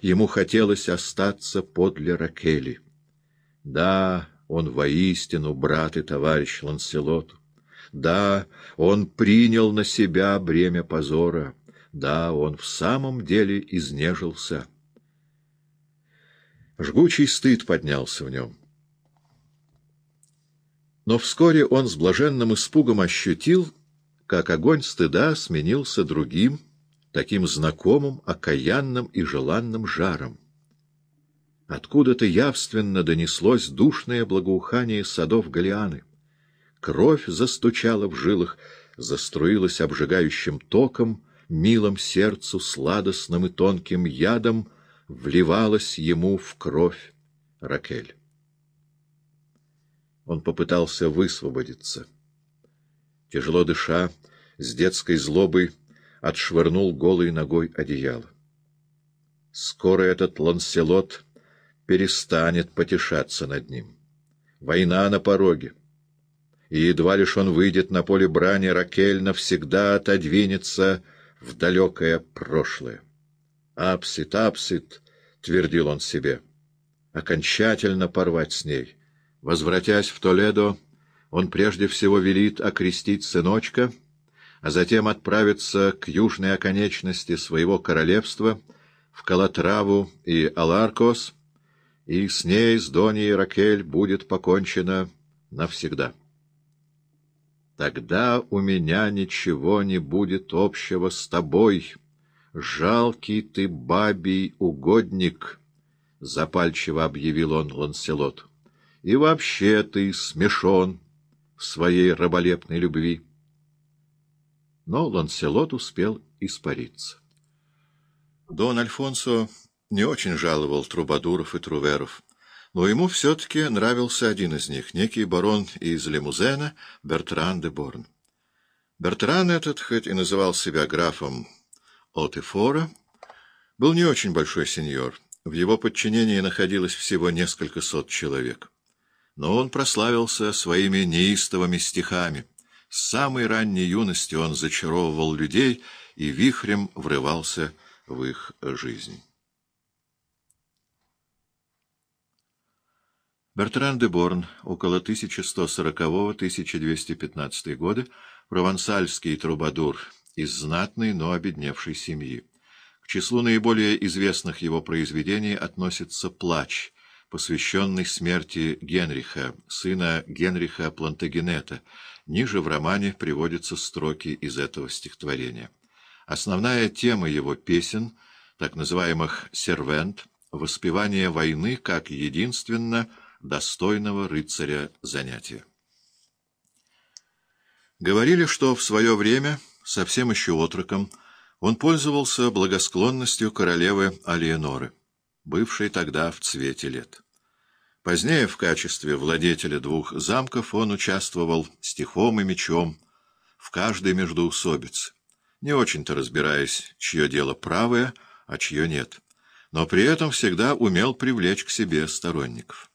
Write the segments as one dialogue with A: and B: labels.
A: ему хотелось остаться подле Ракели. Да, он воистину брат и товарищ Ланселоту. Да, он принял на себя бремя позора. Да, он в самом деле изнежился. Жгучий стыд поднялся в нем. Но вскоре он с блаженным испугом ощутил, как огонь стыда сменился другим, таким знакомым, окаянным и желанным жаром. Откуда-то явственно донеслось душное благоухание садов Галианы. Кровь застучала в жилах, заструилась обжигающим током, милым сердцу, сладостным и тонким ядом, вливалась ему в кровь Ракель. Он попытался высвободиться. Тяжело дыша, с детской злобой отшвырнул голой ногой одеяло. Скоро этот Ланселот перестанет потешаться над ним. Война на пороге. И едва лишь он выйдет на поле брани, Ракель навсегда отодвинется в далекое прошлое. «Апсит, апсит!» — твердил он себе. «Окончательно порвать с ней». Возвратясь в Толедо, он прежде всего велит окрестить сыночка, а затем отправиться к южной оконечности своего королевства, в Калатраву и Аларкос, и с ней, с Доней Ракель, будет покончено навсегда. Тогда у меня ничего не будет общего с тобой, жалкий ты бабий угодник, — запальчиво объявил он Ланселоту и вообще ты смешон в своей раболепной любви. Но Ланселот успел испариться. Дон Альфонсо не очень жаловал трубадуров и труверов, но ему все-таки нравился один из них, некий барон из Лимузена Бертран де Борн. Бертран этот, хоть и называл себя графом Отефора, был не очень большой сеньор. В его подчинении находилось всего несколько сот человек но он прославился своими неистовыми стихами. С самой ранней юности он зачаровывал людей и вихрем врывался в их жизнь. Бертран де Борн, около 1140-1215 года, провансальский трубадур из знатной, но обедневшей семьи. К числу наиболее известных его произведений относится «Плач», посвященный смерти Генриха, сына Генриха Плантагенета. Ниже в романе приводятся строки из этого стихотворения. Основная тема его песен, так называемых «сервент», воспевание войны как единственно достойного рыцаря занятия. Говорили, что в свое время, совсем еще отроком, он пользовался благосклонностью королевы Алиеноры бывший тогда в цвете лет. Позднее в качестве владетеля двух замков он участвовал стихом и мечом в каждой междоусобице, не очень-то разбираясь, чье дело правое, а чье нет, но при этом всегда умел привлечь к себе сторонников.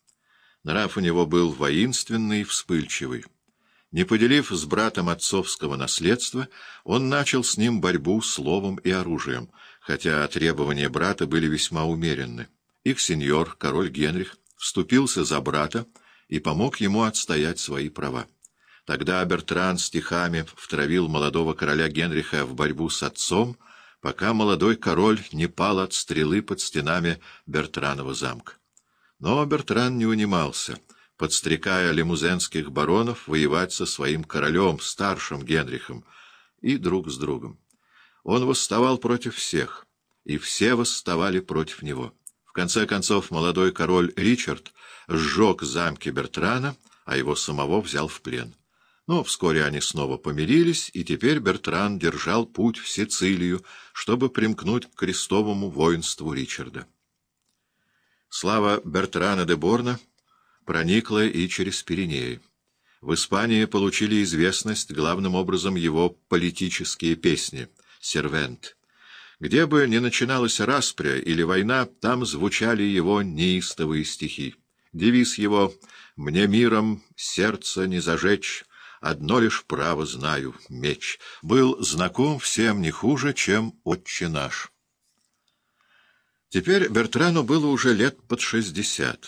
A: Нрав у него был воинственный и вспыльчивый. Не поделив с братом отцовского наследства, он начал с ним борьбу словом и оружием, хотя требования брата были весьма умеренны. Их сеньор, король Генрих, вступился за брата и помог ему отстоять свои права. Тогда Бертран стихами втравил молодого короля Генриха в борьбу с отцом, пока молодой король не пал от стрелы под стенами Бертранова замка. Но Бертран не унимался — подстрекая лимузенских баронов воевать со своим королем, старшим Генрихом, и друг с другом. Он восставал против всех, и все восставали против него. В конце концов, молодой король Ричард сжег замки Бертрана, а его самого взял в плен. Но вскоре они снова помирились, и теперь Бертран держал путь в Сицилию, чтобы примкнуть к крестовому воинству Ричарда. Слава Бертрана де Борна — проникла и через Пиренеи. В Испании получили известность главным образом его политические песни «Сервент». Где бы ни начиналась распря или война, там звучали его неистовые стихи. Девиз его «Мне миром сердце не зажечь, одно лишь право знаю — меч» был знаком всем не хуже, чем «Отче наш». Теперь Бертрану было уже лет под шестьдесят.